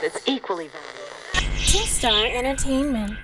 That's equally valuable. Star Entertainment.